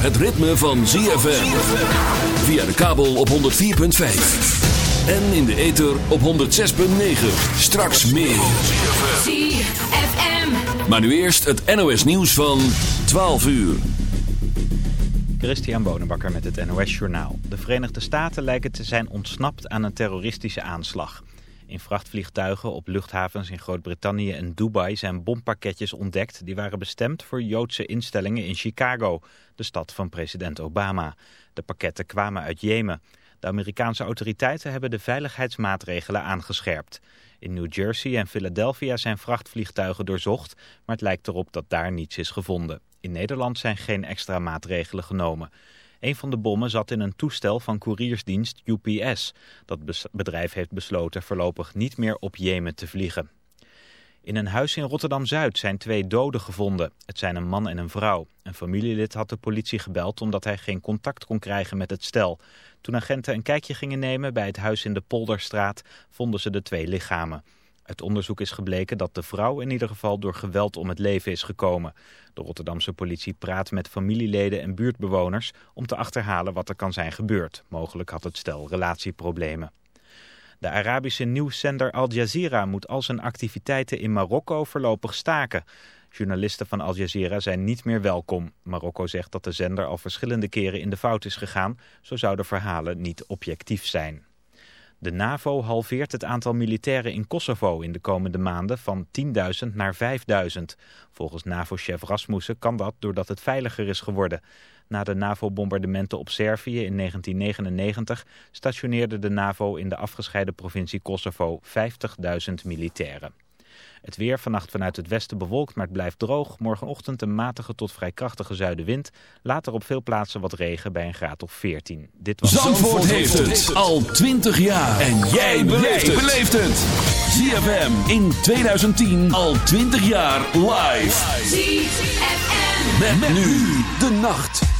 het ritme van ZFM. Via de kabel op 104.5. En in de ether op 106.9. Straks meer. ZFM. Maar nu eerst het NOS nieuws van 12 uur. Christian Bonenbakker met het NOS Journaal. De Verenigde Staten lijken te zijn ontsnapt aan een terroristische aanslag. In vrachtvliegtuigen op luchthavens in Groot-Brittannië en Dubai zijn bompakketjes ontdekt... die waren bestemd voor Joodse instellingen in Chicago, de stad van president Obama. De pakketten kwamen uit Jemen. De Amerikaanse autoriteiten hebben de veiligheidsmaatregelen aangescherpt. In New Jersey en Philadelphia zijn vrachtvliegtuigen doorzocht... maar het lijkt erop dat daar niets is gevonden. In Nederland zijn geen extra maatregelen genomen. Een van de bommen zat in een toestel van couriersdienst UPS. Dat bedrijf heeft besloten voorlopig niet meer op Jemen te vliegen. In een huis in Rotterdam-Zuid zijn twee doden gevonden. Het zijn een man en een vrouw. Een familielid had de politie gebeld omdat hij geen contact kon krijgen met het stel. Toen agenten een kijkje gingen nemen bij het huis in de Polderstraat vonden ze de twee lichamen. Uit onderzoek is gebleken dat de vrouw in ieder geval door geweld om het leven is gekomen. De Rotterdamse politie praat met familieleden en buurtbewoners om te achterhalen wat er kan zijn gebeurd. Mogelijk had het stel relatieproblemen. De Arabische nieuwszender Al Jazeera moet al zijn activiteiten in Marokko voorlopig staken. Journalisten van Al Jazeera zijn niet meer welkom. Marokko zegt dat de zender al verschillende keren in de fout is gegaan. Zo zouden verhalen niet objectief zijn. De NAVO halveert het aantal militairen in Kosovo in de komende maanden van 10.000 naar 5.000. Volgens NAVO-chef Rasmussen kan dat doordat het veiliger is geworden. Na de NAVO-bombardementen op Servië in 1999 stationeerde de NAVO in de afgescheiden provincie Kosovo 50.000 militairen. Het weer vannacht vanuit het westen bewolkt, maar het blijft droog. Morgenochtend een matige tot vrij krachtige zuidenwind. Later op veel plaatsen wat regen bij een graad of 14. Dit was Zandvoort, heeft het al 20 jaar. En jij beleeft het. ZFM in 2010 al 20 jaar live. ZFM. Met, met nu de nacht.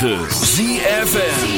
ZFM.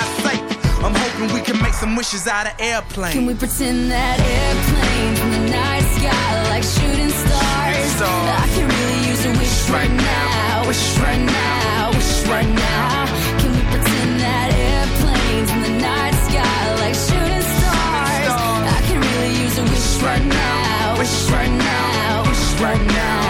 and then again I say, I'm hoping we can make some wishes out of airplanes. Can we pretend that airplanes in the night sky like shooting stars? stars. I can really use a wish right now, wish right now, wish right now. Can we pretend that airplanes in the night sky like shooting stars? stars. I can really use a wish right now, wish right now, wish right now.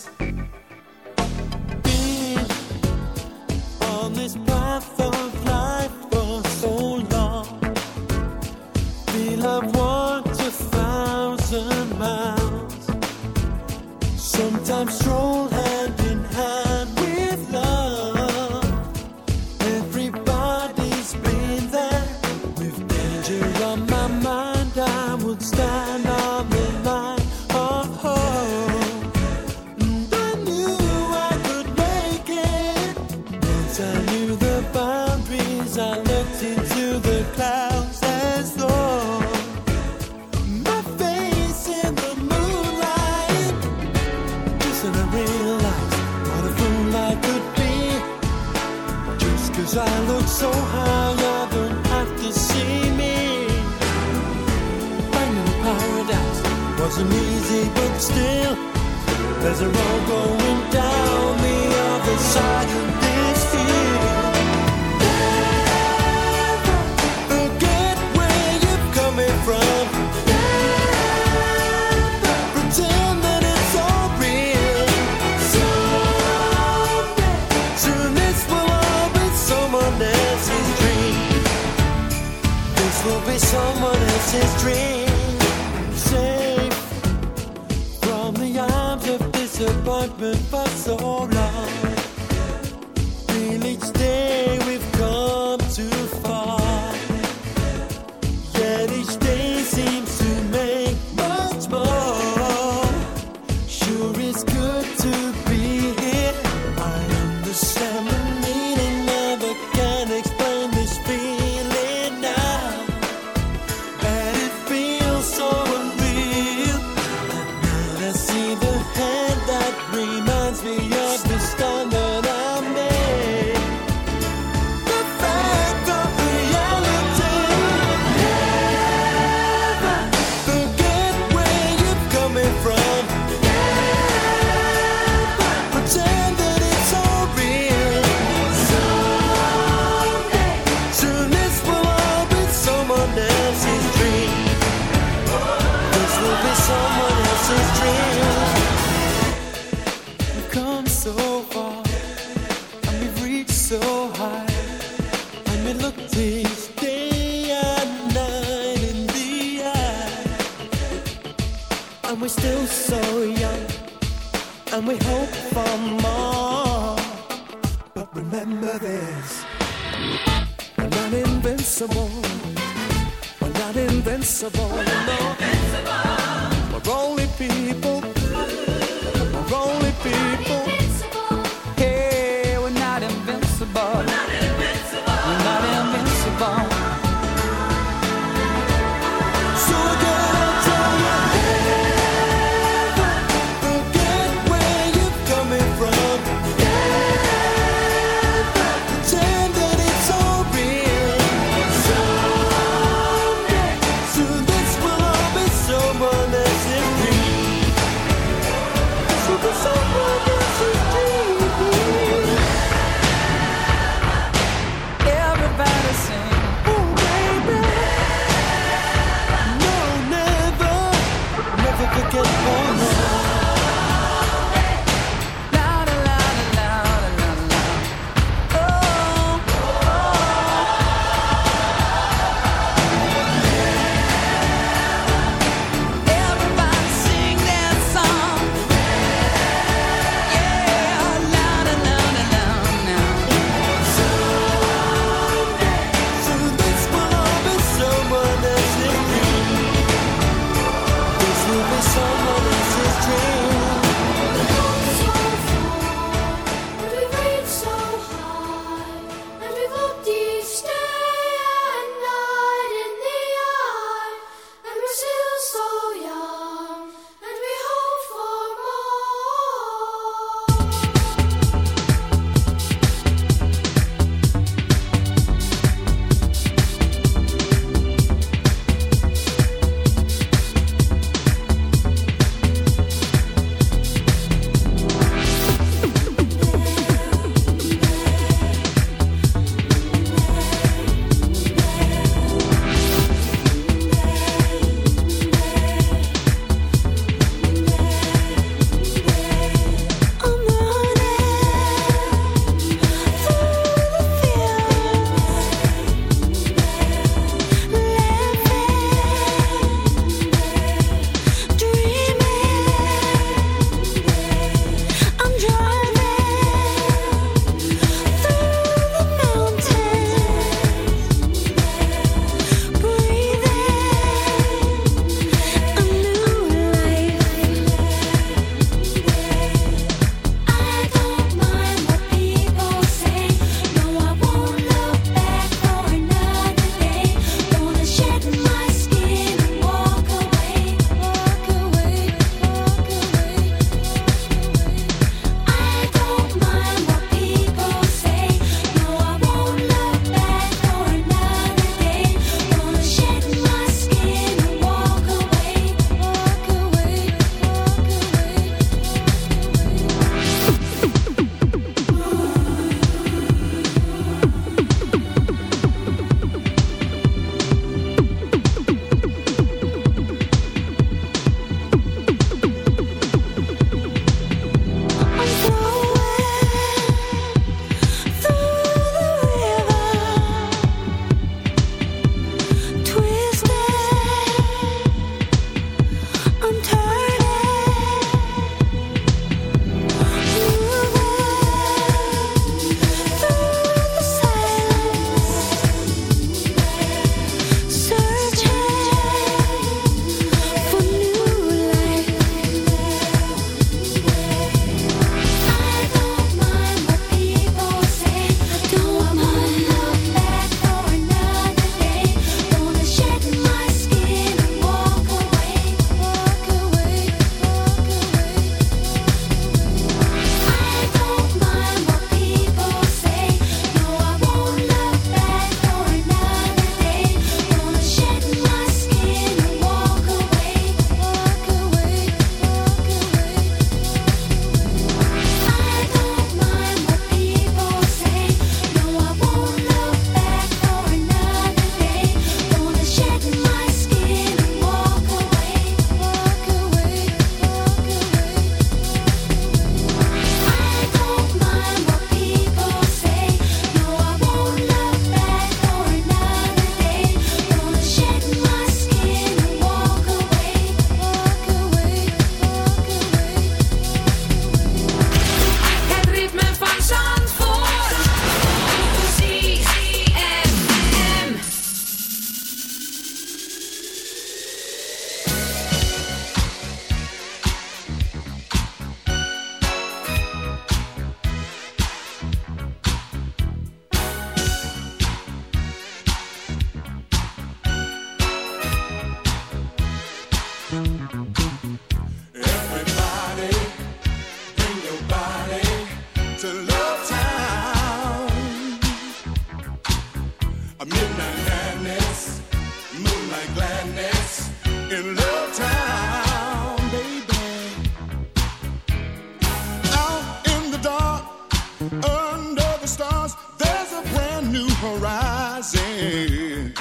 Cause there's a brand new horizon.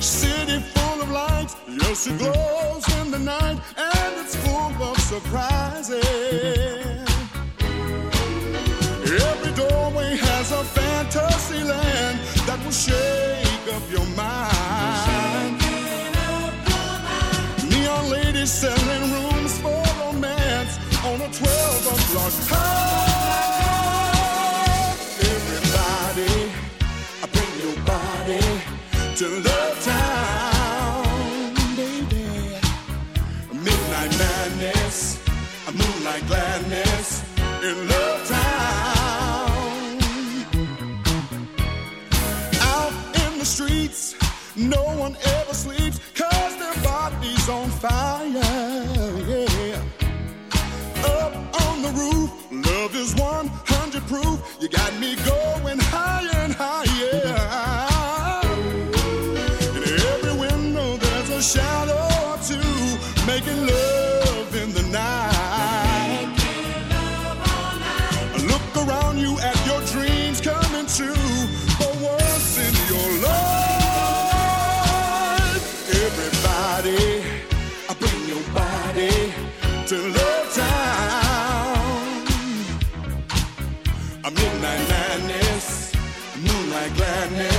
City full of lights, yes, it glows in the night, and it's full of surprises. Every doorway has a fantasy land that will shake up your mind. Neon ladies sell no one ever sleeps, cause their body's on fire. Yeah. Up on the roof, love is 100 proof. You got me going higher and higher.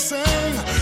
Sing.